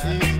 yeah.